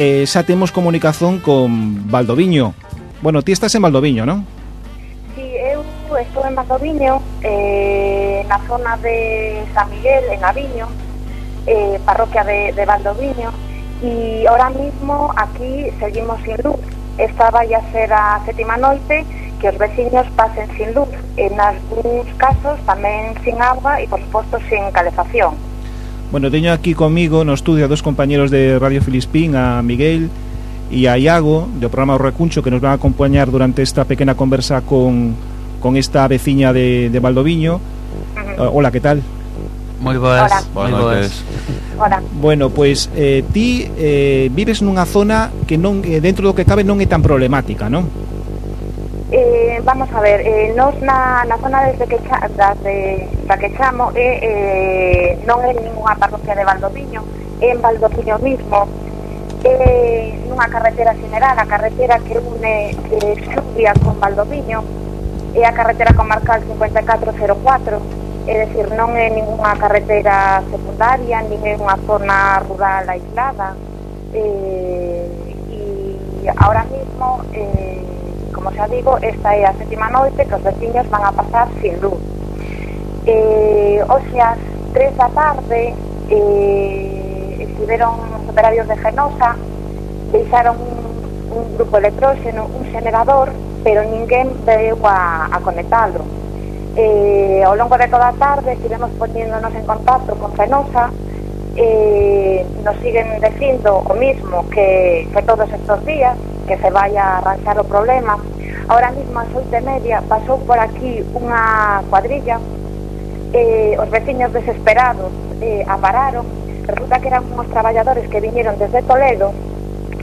eh, xa comunicación con Valdoviño. Bueno, ti estás en Valdoviño, non? Sí, eu estou en Valdoviño, eh, na zona de San Miguel, en Aviño, eh, parroquia de, de Valdoviño, e ahora mismo aquí seguimos sin luz. Esta vai a ser a noite que os veciños pasen sin luz, en algúns casos tamén sin agua e, por suposto, sin calefacción. Bueno, teño aquí comigo no estudio a dos compañeros de Radio Filispín, a Miguel e a Iago, do programa O Recuncho, que nos van a acompañar durante esta pequena conversa con, con esta veciña de, de Valdoviño. Uh -huh. Hola, que tal? Moi boas, Hola. moi boas. Hola. Bueno, pois eh, ti eh, vives nunha zona que non eh, dentro do que cabe non é tan problemática, non? eh, vamos a ver, eh, nos na, na zona desde que cha, desde, da que chamo eh, eh, non é ninguna parroquia de Valdoviño, é en Valdoviño mismo, eh, nunha carretera general, a carretera que une eh, Xubia con Valdoviño, é a carretera comarcal 5404, é dicir, non é ninguna carretera secundaria, nin é unha zona rural aislada, eh, e ahora mismo como xa digo, esta é a sétima noite que os veciños van a pasar sin luz. Eh, hoxe as tres da tarde eh, estiveron os operarios de Genosa, deixaron un, un grupo electróxeno, un generador, pero ninguén veu a, a conectalo. Eh, ao longo de toda a tarde estivemos poniéndonos en contacto con Genosa, eh, nos siguen dicindo o mismo que, que todos estos días, que se vai a arranxar o problema. Ahora mismo, a xoite media, pasou por aquí unha cuadrilla, eh, os veciños desesperados eh, apararon, resulta que eran unos traballadores que viñeron desde Toledo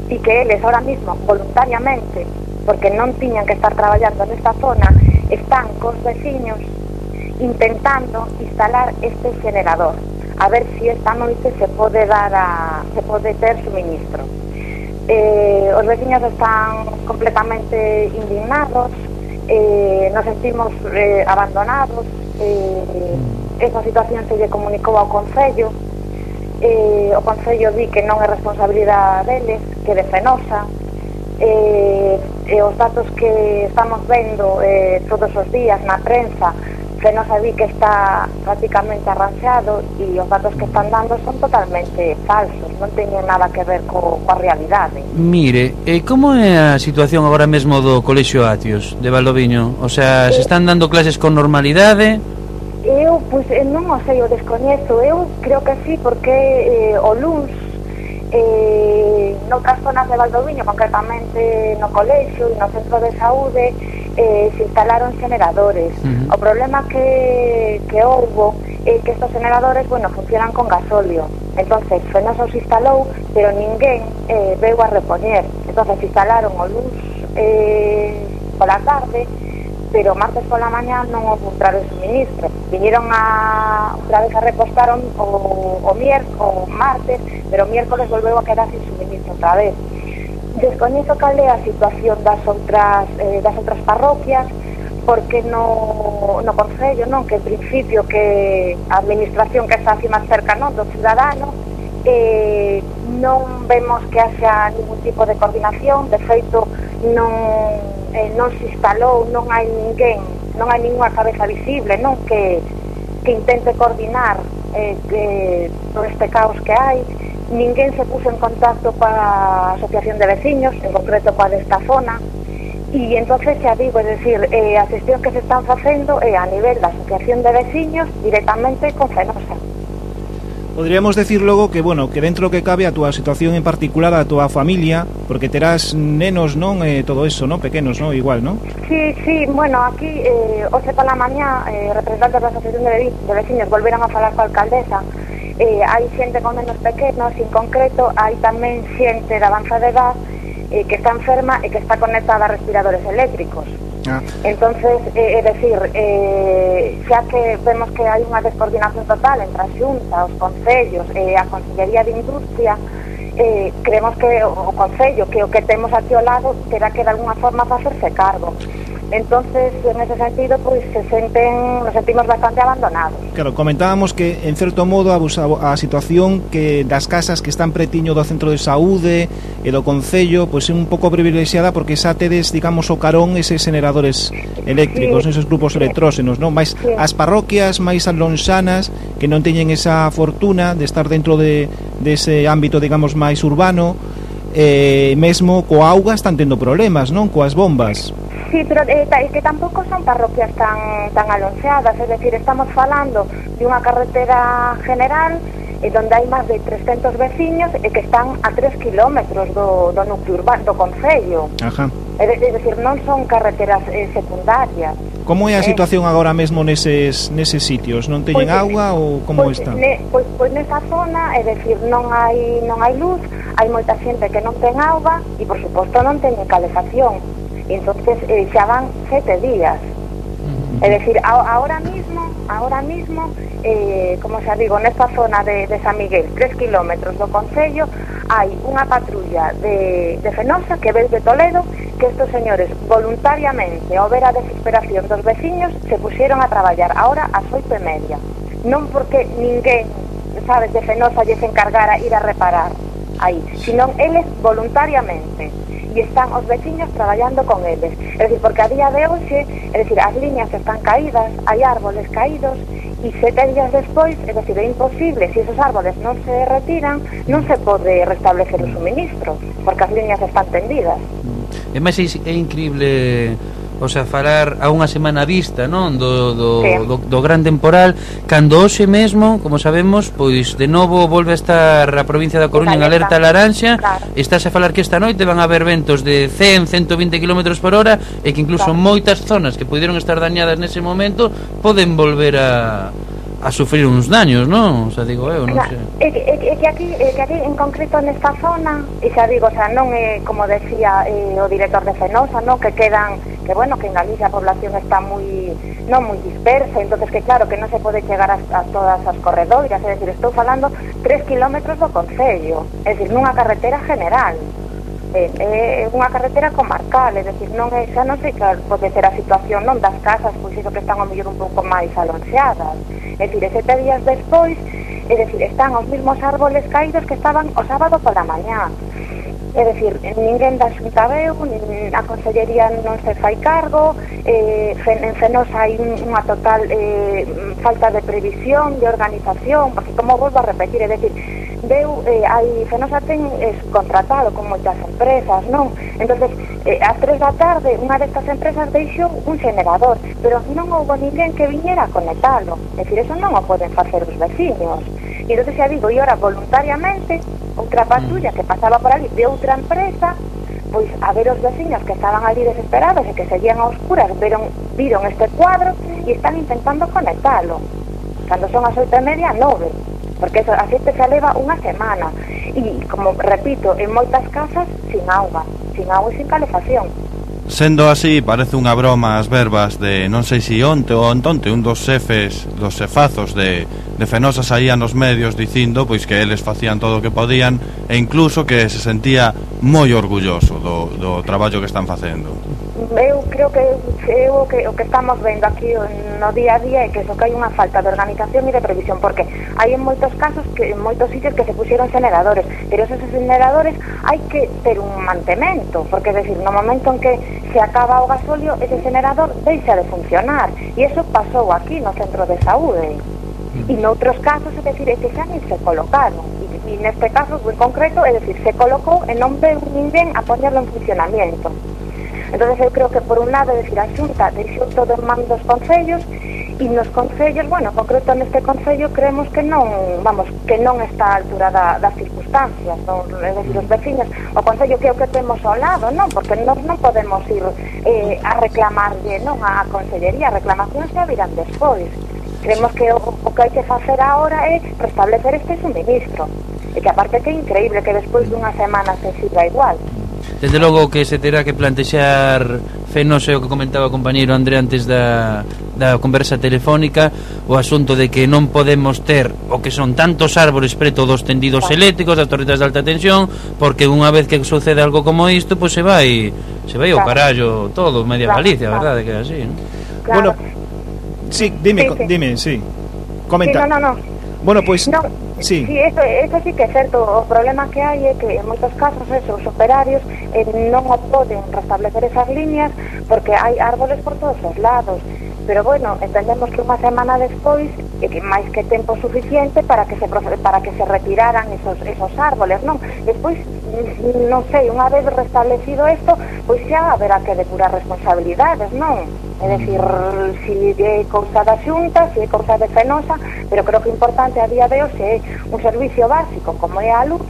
e que eles ahora mismo, voluntariamente, porque non tiñan que estar traballando nesta zona, están cos veciños intentando instalar este generador a ver si esta noite se pode dar a, se pode ter suministro eh, os veciños están completamente indignados, eh, nos sentimos eh, abandonados, eh, esa situación se lle comunicou ao Concello, eh, o Concello di que non é responsabilidade deles, que de Fenosa, eh, e os datos que estamos vendo eh, todos os días na prensa que Fenosa sabí que está prácticamente arranxado e os datos que están dando son totalmente falsos, non teñen nada que ver co, coa realidade. Mire, e como é a situación agora mesmo do Colexio Atios de Valdoviño? O sea, se están dando clases con normalidade? Eu, pois, eh, non o sei, o descoñezo. Eu creo que sí, porque eh, o LUNS eh, noutras zonas de Valdoviño, concretamente no colexio e no centro de saúde, eh, se instalaron generadores. Uh -huh. O problema que, que houbo é que estos generadores, bueno, funcionan con gasóleo. Entonces, Fenosa os instalou, pero ninguén eh, veu a repoñer. Entonces, instalaron o luz eh, pola tarde, pero martes pola mañá non houve outra vez suministro. Vinieron a outra vez a repostaron o, o, o martes, pero o miércoles volveu a quedar sin suministro outra vez. descoñezo cal é a situación das outras, eh, das outras parroquias, porque no, no Concello, non? que en principio que a administración que está así máis cerca non? do cidadano, eh, non vemos que haxa ningún tipo de coordinación, de feito non, eh, non se instalou, non hai ninguén, non hai ninguna cabeza visible non? que, que intente coordinar eh, que, todo este caos que hai, ninguén se puso en contacto coa asociación de veciños, en concreto coa desta zona, e entonces xa digo, é dicir, eh, a que se están facendo é a nivel da asociación de veciños directamente con Fenosa. Podríamos decir logo que, bueno, que dentro que cabe a túa situación en particular, a túa familia, porque terás nenos, non, eh, todo eso, non, pequenos, non, igual, non? Sí, sí, bueno, aquí, eh, hoxe pola mañá, eh, representantes da Asociación de, de Veciños volveron a falar coa alcaldesa, eh, hai xente con menos pequenos, en concreto hai tamén xente da avanzada edad eh, que está enferma e que está conectada a respiradores eléctricos. Ah. Entonces, eh, é decir, eh, xa que vemos que hai unha descoordinación total entre a Xunta, os concellos e eh, a Consellería de Industria, eh, creemos que o, o Concello, que o que temos aquí ao lado, terá que de alguna forma facerse cargo. Entonces, en ese sentido, pues se senten, nos sentimos bastante abandonados. Claro, comentábamos que, en certo modo, a, a situación que das casas que están pretiño do centro de saúde e do Concello, pois pues, é un pouco privilexiada porque xa tedes, digamos, o carón eses generadores eléctricos, sí, esos grupos sí. electróxenos, non? Mais sí. as parroquias máis alonxanas que non teñen esa fortuna de estar dentro de, de ese ámbito, digamos, máis urbano, eh, mesmo coa auga están tendo problemas, non? Coas bombas. Sí. Sí, pero eh, que tampouco son parroquias tan, tan alonxeadas, é dicir, estamos falando de unha carretera general e donde hai máis de 300 veciños e que están a 3 kilómetros do, do núcleo urbano, do Concello. Ajá. É, de, é dicir, non son carreteras eh, secundarias. Como é a eh, situación eh, agora mesmo neses, neses sitios? Non teñen pues, agua ou como pues, está? Ne, pois, pois nesa zona, é dicir, non hai, non hai luz, hai moita xente que non ten agua e, por suposto, non teñen calefacción entonces eh, ya van siete días. Es decir, a, ahora mismo, ahora mismo, eh, como xa digo, nesta zona de, de San Miguel, tres kilómetros do Concello, hai unha patrulla de, de Fenosa que ves de Toledo que estos señores voluntariamente, ao ver a desesperación dos veciños, se pusieron a traballar ahora ás oito e media. Non porque ninguén, sabes, de Fenosa lle se encargara ir a reparar aí, sino eles voluntariamente e están os veciños traballando con eles. É dicir, porque a día de hoxe, é dicir, as liñas están caídas, hai árboles caídos, e sete días despois, é dicir, é imposible, se esos árboles non se retiran, non se pode restablecer o suministro, porque as liñas están tendidas. É máis é, é increíble o sea, falar a unha semana vista, non, do do, sí. do do gran temporal, cando hoxe mesmo, como sabemos, pois de novo volve a estar a provincia da Coruña en alerta laranxa. Claro. Estás a falar que esta noite van a haber ventos de 100, 120 km por hora e que incluso claro. moitas zonas que pudieron estar dañadas nese momento poden volver a a sufrir uns daños, non? O sea, digo eu, non sei. É, é, é que aquí, é que aquí en concreto nesta zona, e xa digo, xa non é como decía eh, o director de Fenosa, non, que quedan que bueno, que en Galicia a población está moi non moi dispersa, entonces que claro, que non se pode chegar a, a todas as corredoiras, é decir, estou falando 3 kilómetros do concello, é decir, nunha carretera general é, é unha carretera comarcal, é dicir, non é, xa non sei que pode ser a situación non das casas, pois iso que están ao mellor un pouco máis alonxeadas. É dicir, e sete días despois, é dicir, están os mesmos árboles caídos que estaban o sábado pola mañá. É dicir, ninguén da xunta veu, nin a consellería non se fai cargo, eh, en Fenosa hai unha total eh, falta de previsión, de organización, porque como volvo a repetir, é dicir, veu eh, aí Fenosa ten es, contratado con moitas empresas, non? entonces eh, ás tres da tarde unha destas empresas deixou un generador, pero non houve ninguén que viñera a conectarlo. É dicir, eso non o poden facer os veciños. E entonces xa digo, e ora voluntariamente outra patrulla que pasaba por ali de outra empresa pois a ver os veciños que estaban ali desesperados e que seguían a oscuras veron, viron este cuadro e están intentando conectalo cando son as oito e media, nove porque eso, a xente se leva unha semana e, como repito, en moitas casas sin auga, sin auga e sin calefacción. Sendo así, parece unha broma as verbas de non sei si onte ou ontonte un dos xefes, dos xefazos de, de Fenosa saían nos medios dicindo pois que eles facían todo o que podían e incluso que se sentía moi orgulloso do, do traballo que están facendo. Eu creo que eu, que o que estamos vendo aquí no día a día é que eso que hai unha falta de organización e de previsión porque hai en moitos casos que en moitos sitios que se pusieron generadores, pero esos generadores hai que ter un mantemento, porque é decir, no momento en que se acaba o gasóleo, ese generador deixa de funcionar e eso pasou aquí no centro de saúde. E noutros casos, é decir, xa nin se colocaron. E, e neste caso, en concreto, é decir, se colocou e non veu ninguén a poñerlo en funcionamiento. Entonces eu creo que por un lado, é decir, a Xunta deixou todo en man dos concellos e nos concellos, bueno, concreto neste concello creemos que non, vamos, que non está a altura da, das circunstancias, non, é dicir, os veciños, o concello que é o que temos ao lado, non, porque nós non podemos ir eh, a reclamarlle, non, a consellería, reclamacións xa virán despois. Creemos que o, o que hai que facer agora é restablecer este suministro. E que aparte que é increíble que despois dunha semana se siga igual. Desde logo que se terá que plantexar fenoso o que comentaba o compañeiro André antes da, da conversa telefónica o asunto de que non podemos ter o que son tantos árbores preto dos tendidos claro. eléctricos das torretas de alta tensión porque unha vez que sucede algo como isto pois pues se vai se vai claro. o carallo todo media claro, Galicia, claro. verdade que é así. Claro. Bueno, Sí, dime, sí, sí. dime, sí. Comenta. Sí, no, no, no. Bueno, pues... No, sí, sí eso, eso sí que é certo. O problema que hai é que en moitos casos esos operarios eh, non o poden restablecer esas líneas porque hai árboles por todos os lados. Pero bueno, entendemos que unha semana despois e eh, que máis que tempo suficiente para que se para que se retiraran esos esos árboles, non? Despois mm, non sei, unha vez restablecido isto, pois xa haberá que depurar responsabilidades, non? É decir, si é cousa da xunta, si é cousa de fenosa, pero creo que importante a día de hoxe é un servicio básico como é a luz,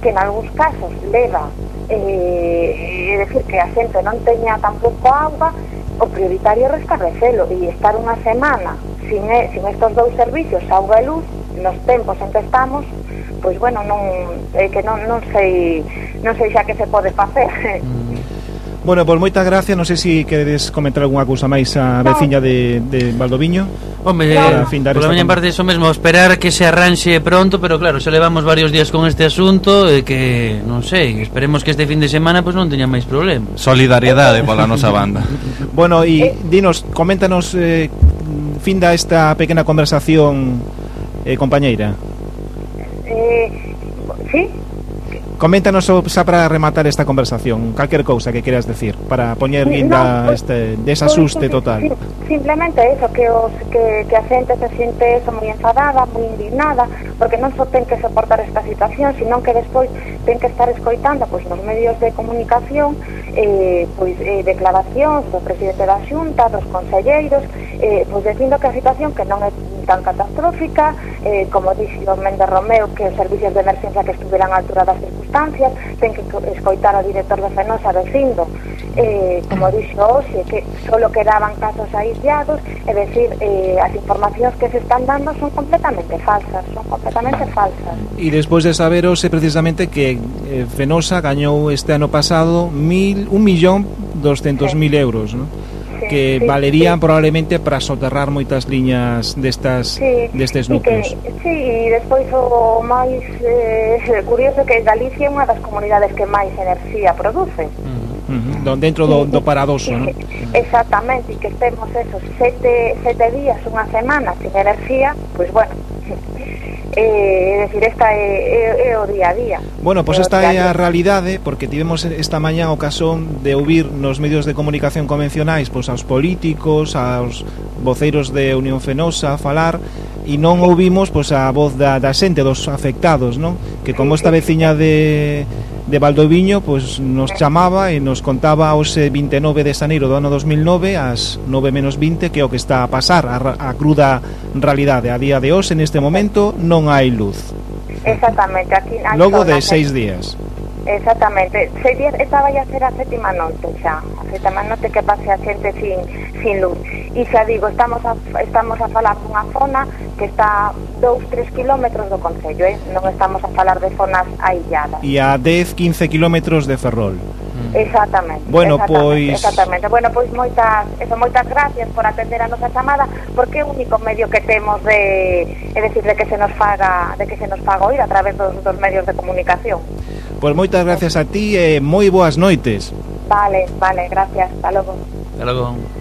que en algúns casos leva, eh, é decir, que a xente non teña tampouco agua, o prioritario é restablecelo e estar unha semana sin, sin estos dous servicios, auga e luz, nos tempos en que estamos, pois bueno, non, é que non, non sei non sei xa que se pode facer. Mm. Bueno, pois moitas gracias, non sei se si queredes comentar algunha cousa máis a veciña de, de Valdoviño. Home, claro. Eh, fin dar miña parte iso mesmo, esperar que se arranxe pronto Pero claro, se levamos varios días con este asunto E que, non sei, esperemos que este fin de semana pois pues, non teña máis problemas. Solidariedade pola nosa banda. Bueno, e dinos, coméntanos eh, fin da esta pequena conversación eh, compañeira. Eh, Sí, coméntanos xa para rematar esta conversación, calquer cousa que queras decir para poñer guinda no, este desasuste pues, total. Simplemente eso, que os que, que a xente se siente eso moi enfadada, moi indignada, porque non só ten que soportar esta situación, senón que despois ten que estar escoitando pois nos medios de comunicación eh, pois eh, declaracións do presidente da Xunta, dos conselleiros, eh, pois dicindo que a situación que non é tan catastrófica, eh, como dixo Méndez Romeo, que os servicios de emergencia que estuveran a altura das circunstancias instancias, ten que escoitar ao director da Fenosa dicindo, eh, como dixo hoxe, que solo quedaban casos aislados, é decir, eh, as informacións que se están dando son completamente falsas, son completamente falsas. E despois de saber hoxe precisamente que eh, Fenosa gañou este ano pasado mil, un millón doscentos mil euros, non? que sí, valerían sí. probablemente para soterrar moitas liñas destas sí, destes núcleos. Que, sí, e despois o máis eh, curioso que Galicia é unha das comunidades que máis enerxía produce. Uh -huh, don dentro do, do paradoso, non? Exactamente, e que estemos esos sete, sete días, unha semana sin enerxía, pois pues bueno, eh, decir, esta é, é, é o día a día. Bueno, pois pues esta é a realidade, porque tivemos esta mañá ocasión de ouvir nos medios de comunicación convencionais pois aos políticos, aos voceiros de Unión Fenosa falar, e non ouvimos pois a voz da, da xente, dos afectados, non? Que como esta veciña de de Valdoviño pois, nos chamaba e nos contaba os 29 de xaneiro do ano 2009 ás 9 menos 20 que é o que está a pasar a, a cruda realidade. A día de hoxe neste momento non hai luz. Exactamente, aquí Logo de seis días. Exactamente, seis días estaba a ser a sétima noite xa. A sétima noite que pase a xente sin sin luz. E xa digo, estamos a, estamos a falar dunha zona que está 2-3 kilómetros do Concello, eh? non estamos a falar de zonas ailladas. E a 10-15 kilómetros de Ferrol. Mm. Exactamente. Bueno, exactamente, pois Exactamente. Bueno, pois moitas, eso, moitas gracias por atender a nosa chamada, porque é o único medio que temos de, é decir, de que se nos faga, de que se nos faga oír a través dos, dos medios de comunicación. Pois moitas gracias a ti e moi boas noites. Vale, vale, gracias. Hasta logo. Hasta logo.